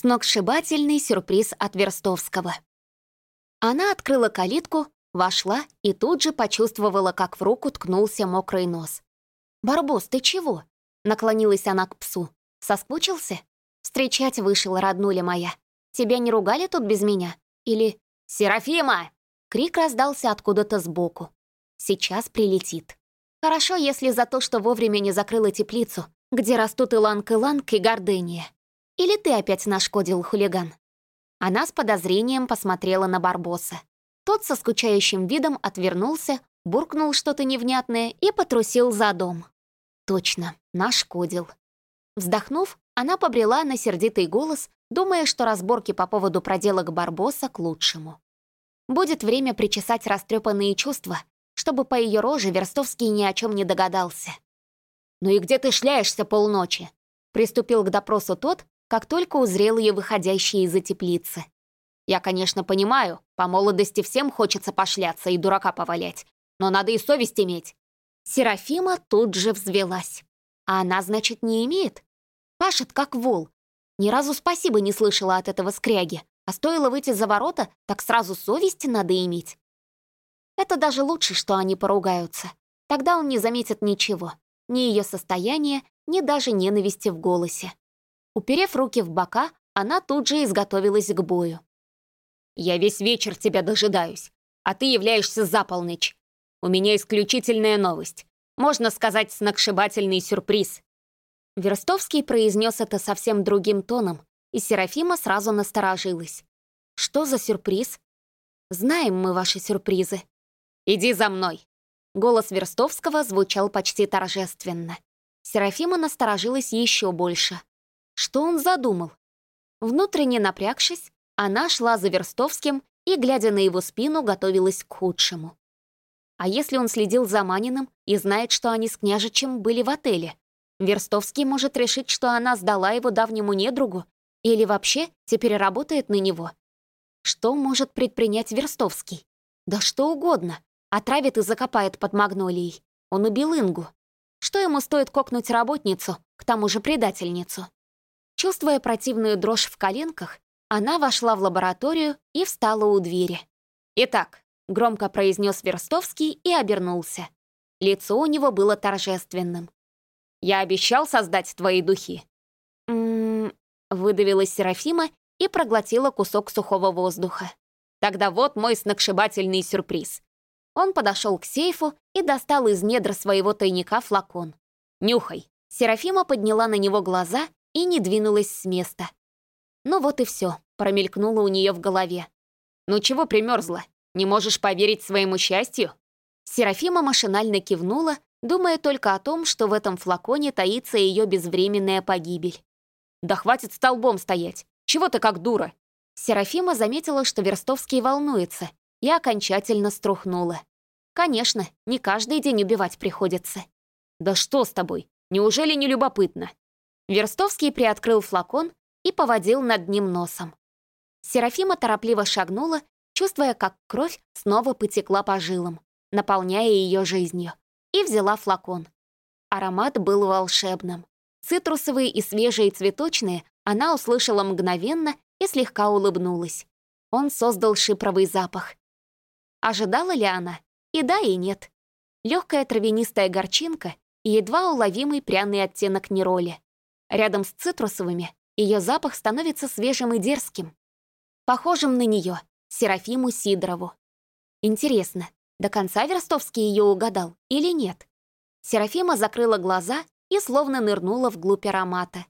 Сногсшибательный сюрприз от Верстовского. Она открыла калитку, вошла и тут же почувствовала, как в руку ткнулся мокрый нос. «Барбос, ты чего?» — наклонилась она к псу. «Соскучился? Встречать вышел, роднуля моя. Тебя не ругали тут без меня? Или «Серафима!» Крик раздался откуда-то сбоку. Сейчас прилетит. Хорошо, если за то, что вовремя не закрыла теплицу, где растут иланг-иланг и гордыния. Или ты опять нашкодил, хулиган?» Она с подозрением посмотрела на Барбоса. Тот со скучающим видом отвернулся, буркнул что-то невнятное и потрусил за дом. Точно, нашкодил. Вздохнув, она побрела на сердитый голос, думая, что разборки по поводу проделок Барбоса к лучшему. Будет время причесать растрепанные чувства, чтобы по ее роже Верстовский ни о чем не догадался. «Ну и где ты шляешься полночи?» Приступил к допросу тот, как только узрел ее выходящей из-за теплицы. «Я, конечно, понимаю, по молодости всем хочется пошляться и дурака повалять, но надо и совесть иметь». Серафима тут же взвелась. А она, значит, не имеет? Пашет, как вол, ни разу спасибо не слышала от этого скряги, а стоило выйти за ворота, так сразу совести надо иметь. Это даже лучше, что они поругаются. Тогда он не заметит ничего, ни ее состояния, ни даже ненависти в голосе. Уперев руки в бока, она тут же изготовилась к бою. «Я весь вечер тебя дожидаюсь, а ты являешься за полночь. У меня исключительная новость. Можно сказать, сногсшибательный сюрприз. Верстовский произнес это совсем другим тоном, и Серафима сразу насторожилась. «Что за сюрприз?» «Знаем мы ваши сюрпризы». «Иди за мной!» Голос Верстовского звучал почти торжественно. Серафима насторожилась еще больше. Что он задумал? Внутренне напрягшись, она шла за Верстовским и, глядя на его спину, готовилась к худшему. А если он следил за Маниным и знает, что они с княжичем были в отеле? Верстовский может решить, что она сдала его давнему недругу или вообще теперь работает на него. Что может предпринять Верстовский? Да что угодно. Отравит и закопает под магнолией. Он убил Ингу. Что ему стоит кокнуть работницу, к тому же предательницу? Чувствуя противную дрожь в коленках, она вошла в лабораторию и встала у двери. «Итак», — громко произнес Верстовский и обернулся. Лицо у него было торжественным. Я обещал создать твои духи». «М-м-м», выдавила Серафима и проглотила кусок сухого воздуха. «Тогда вот мой сногсшибательный сюрприз». Он подошел к сейфу и достал из недр своего тайника флакон. «Нюхай». Серафима подняла на него глаза и не двинулась с места. Ну вот и все, промелькнуло у нее в голове. «Ну чего примерзла? Не можешь поверить своему счастью?» Серафима машинально кивнула, думая только о том, что в этом флаконе таится ее безвременная погибель. «Да хватит столбом стоять! Чего ты как дура?» Серафима заметила, что Верстовский волнуется, и окончательно струхнула. «Конечно, не каждый день убивать приходится». «Да что с тобой? Неужели не любопытно?» Верстовский приоткрыл флакон и поводил над ним носом. Серафима торопливо шагнула, чувствуя, как кровь снова потекла по жилам, наполняя ее жизнью и взяла флакон. Аромат был волшебным. Цитрусовые и свежие цветочные она услышала мгновенно и слегка улыбнулась. Он создал шипровый запах. Ожидала ли она? И да, и нет. Легкая травянистая горчинка и едва уловимый пряный оттенок нероли. Рядом с цитрусовыми ее запах становится свежим и дерзким. Похожим на нее, Серафиму Сидорову. Интересно, до конца Верстовский ее угадал или нет? Серафима закрыла глаза и словно нырнула вглубь аромата.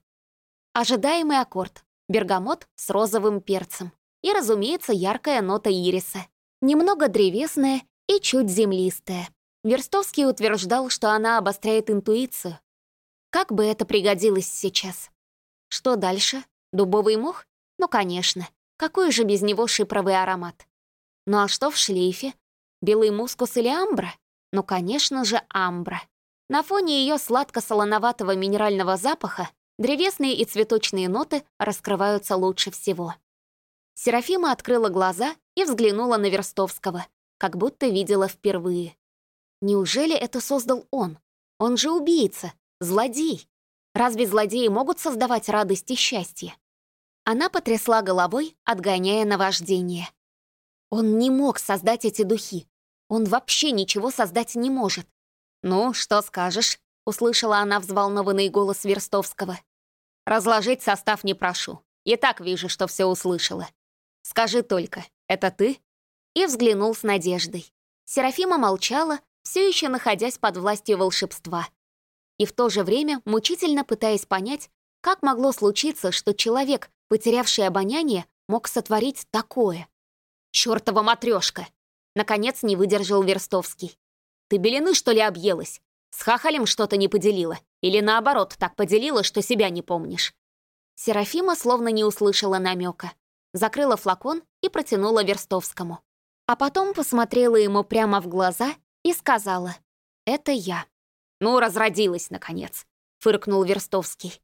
Ожидаемый аккорд. Бергамот с розовым перцем. И, разумеется, яркая нота ириса. Немного древесная и чуть землистая. Верстовский утверждал, что она обостряет интуицию. Как бы это пригодилось сейчас? Что дальше? Дубовый мох? Ну, конечно. Какой же без него шипровый аромат? Ну а что в шлейфе? Белый мускус или амбра? Ну, конечно же, амбра. На фоне ее сладко-солоноватого минерального запаха древесные и цветочные ноты раскрываются лучше всего. Серафима открыла глаза и взглянула на Верстовского, как будто видела впервые. Неужели это создал он? Он же убийца, злодей. Разве злодеи могут создавать радость и счастье? Она потрясла головой, отгоняя наваждение. Он не мог создать эти духи. Он вообще ничего создать не может. «Ну, что скажешь?» — услышала она взволнованный голос Верстовского. «Разложить состав не прошу. И так вижу, что все услышала. Скажи только, это ты?» И взглянул с надеждой. Серафима молчала, все еще находясь под властью волшебства. И в то же время мучительно пытаясь понять, как могло случиться, что человек, потерявший обоняние, мог сотворить такое. «Чёртова матрешка! Наконец не выдержал Верстовский. «Ты белины, что ли, объелась? С хахалем что-то не поделила? Или наоборот, так поделила, что себя не помнишь?» Серафима словно не услышала намека. Закрыла флакон и протянула Верстовскому. А потом посмотрела ему прямо в глаза и сказала «Это я». «Ну, разродилась, наконец», — фыркнул Верстовский.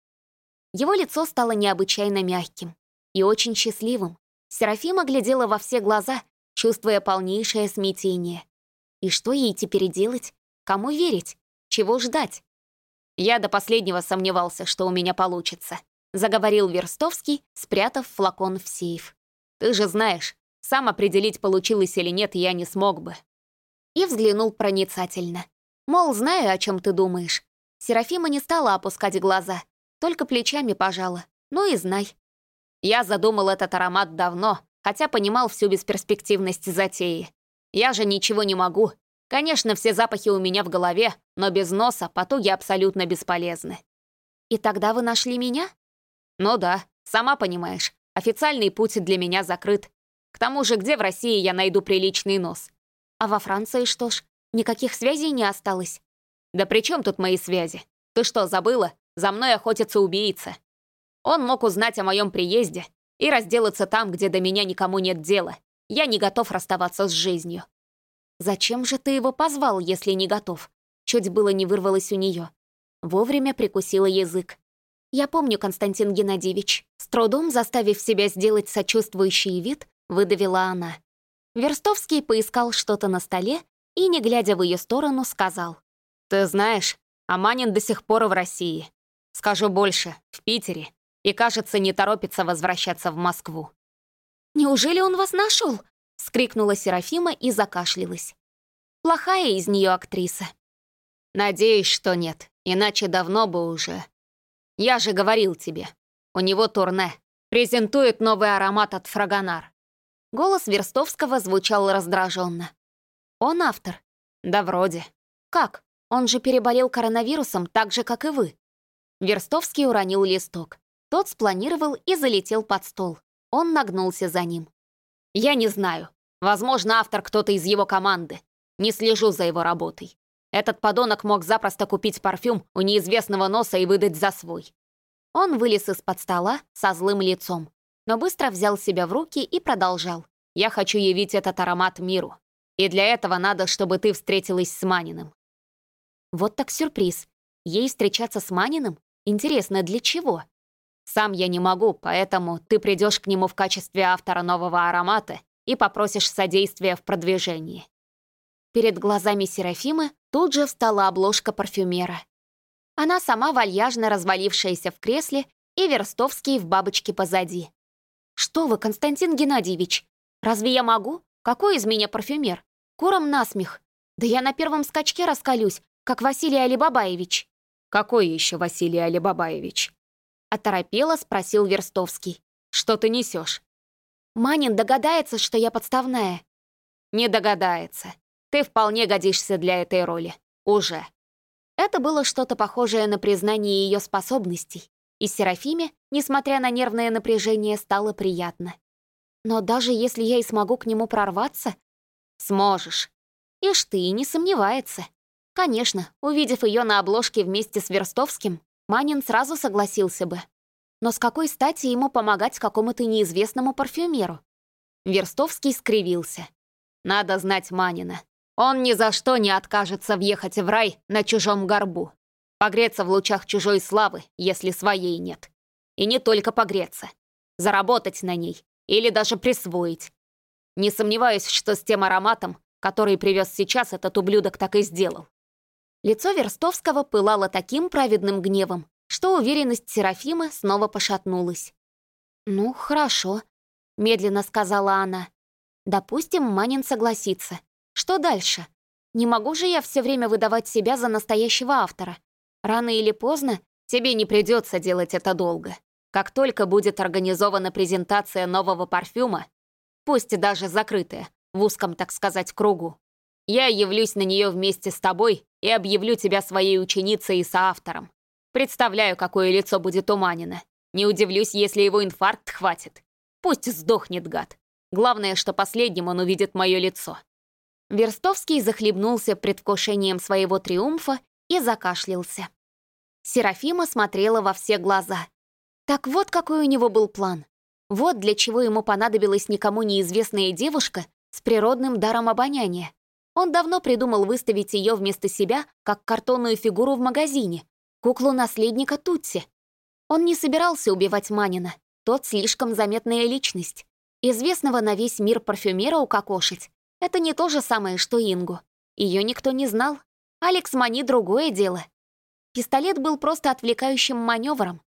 Его лицо стало необычайно мягким и очень счастливым. Серафима глядела во все глаза, чувствуя полнейшее смятение. И что ей теперь делать? Кому верить? Чего ждать? Я до последнего сомневался, что у меня получится, заговорил Верстовский, спрятав флакон в сейф. Ты же знаешь, сам определить, получилось или нет, я не смог бы. И взглянул проницательно. Мол, знаю, о чем ты думаешь. Серафима не стала опускать глаза, только плечами пожала. Ну и знай. Я задумал этот аромат давно, хотя понимал всю бесперспективность затеи. Я же ничего не могу. Конечно, все запахи у меня в голове, но без носа потуги абсолютно бесполезны. И тогда вы нашли меня? Ну да, сама понимаешь, официальный путь для меня закрыт. К тому же, где в России я найду приличный нос? А во Франции что ж, никаких связей не осталось? Да при чем тут мои связи? Ты что, забыла? За мной охотится убийца. Он мог узнать о моем приезде и разделаться там, где до меня никому нет дела. Я не готов расставаться с жизнью. Зачем же ты его позвал, если не готов? Чуть было не вырвалось у нее. Вовремя прикусила язык. Я помню, Константин Геннадьевич, с трудом заставив себя сделать сочувствующий вид, выдавила она. Верстовский поискал что-то на столе и, не глядя в ее сторону, сказал. «Ты знаешь, Аманин до сих пор в России. Скажу больше, в Питере и, кажется, не торопится возвращаться в Москву. «Неужели он вас нашел?» — скрикнула Серафима и закашлялась. «Плохая из нее актриса». «Надеюсь, что нет, иначе давно бы уже. Я же говорил тебе, у него турне, презентует новый аромат от Фрагонар». Голос Верстовского звучал раздраженно. «Он автор?» «Да вроде». «Как? Он же переболел коронавирусом так же, как и вы». Верстовский уронил листок. Тот спланировал и залетел под стол. Он нагнулся за ним. «Я не знаю. Возможно, автор кто-то из его команды. Не слежу за его работой. Этот подонок мог запросто купить парфюм у неизвестного носа и выдать за свой». Он вылез из-под стола со злым лицом, но быстро взял себя в руки и продолжал. «Я хочу явить этот аромат миру. И для этого надо, чтобы ты встретилась с Маниным». Вот так сюрприз. Ей встречаться с Маниным? Интересно, для чего? Сам я не могу, поэтому ты придешь к нему в качестве автора нового аромата и попросишь содействия в продвижении». Перед глазами Серафимы тут же встала обложка парфюмера. Она сама вальяжно развалившаяся в кресле и Верстовский в бабочке позади. «Что вы, Константин Геннадьевич? Разве я могу? Какой из меня парфюмер? Куром насмех. Да я на первом скачке раскалюсь, как Василий Алибабаевич». «Какой еще Василий Алибабаевич?» Оторопело спросил Верстовский. «Что ты несешь?» «Манин догадается, что я подставная». «Не догадается. Ты вполне годишься для этой роли. Уже». Это было что-то похожее на признание ее способностей. И Серафиме, несмотря на нервное напряжение, стало приятно. Но даже если я и смогу к нему прорваться... Сможешь. Ишь ты, не сомневается. Конечно, увидев ее на обложке вместе с Верстовским, Манин сразу согласился бы. Но с какой стати ему помогать какому-то неизвестному парфюмеру? Верстовский скривился. Надо знать Манина. Он ни за что не откажется въехать в рай на чужом горбу. Погреться в лучах чужой славы, если своей нет. И не только погреться. Заработать на ней. Или даже присвоить. Не сомневаюсь, что с тем ароматом, который привез сейчас, этот ублюдок так и сделал. Лицо Верстовского пылало таким праведным гневом, что уверенность Серафимы снова пошатнулась. «Ну, хорошо», — медленно сказала она. «Допустим, Манин согласится. Что дальше? Не могу же я все время выдавать себя за настоящего автора. Рано или поздно тебе не придется делать это долго. Как только будет организована презентация нового парфюма, пусть даже закрытая, в узком, так сказать, кругу, я явлюсь на нее вместе с тобой и объявлю тебя своей ученицей и соавтором. Представляю, какое лицо будет у. Не удивлюсь, если его инфаркт хватит. Пусть сдохнет гад. Главное, что последним он увидит мое лицо». Верстовский захлебнулся предвкушением своего триумфа и закашлялся. Серафима смотрела во все глаза. Так вот какой у него был план. Вот для чего ему понадобилась никому неизвестная девушка с природным даром обоняния. Он давно придумал выставить ее вместо себя как картонную фигуру в магазине, куклу наследника Тутси. Он не собирался убивать Манина, тот слишком заметная личность. Известного на весь мир парфюмера укокошить — это не то же самое, что Ингу. Ее никто не знал. Алекс Мани — другое дело. Пистолет был просто отвлекающим маневром.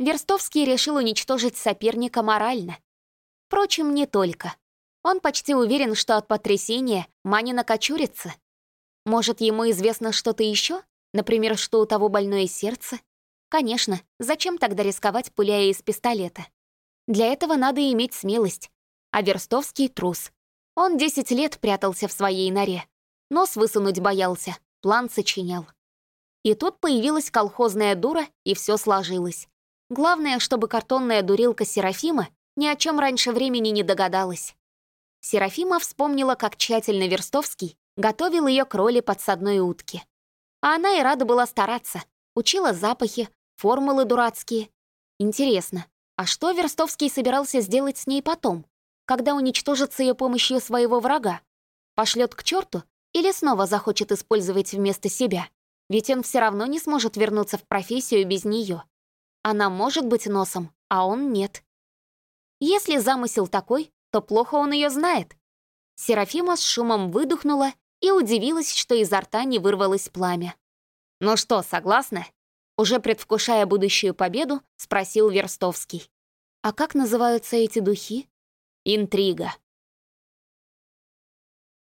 Верстовский решил уничтожить соперника морально. Впрочем, не только. Он почти уверен, что от потрясения Манина кочурится. Может, ему известно что-то еще? Например, что у того больное сердце? Конечно, зачем тогда рисковать, пуляя из пистолета? Для этого надо иметь смелость. А Верстовский — трус. Он 10 лет прятался в своей норе. Нос высунуть боялся, план сочинял. И тут появилась колхозная дура, и все сложилось. Главное, чтобы картонная дурилка Серафима ни о чем раньше времени не догадалась. Серафима вспомнила, как тщательно Верстовский готовил ее к роли подсадной утки. А она и рада была стараться, учила запахи, формулы дурацкие. Интересно, а что Верстовский собирался сделать с ней потом, когда уничтожит ее помощью своего врага? Пошлет к черту или снова захочет использовать вместо себя? Ведь он все равно не сможет вернуться в профессию без нее. Она может быть носом, а он нет. Если замысел такой, то плохо он ее знает. Серафима с шумом выдохнула и удивилась, что изо рта не вырвалось пламя. «Ну что, согласна?» Уже предвкушая будущую победу, спросил Верстовский. «А как называются эти духи?» «Интрига»,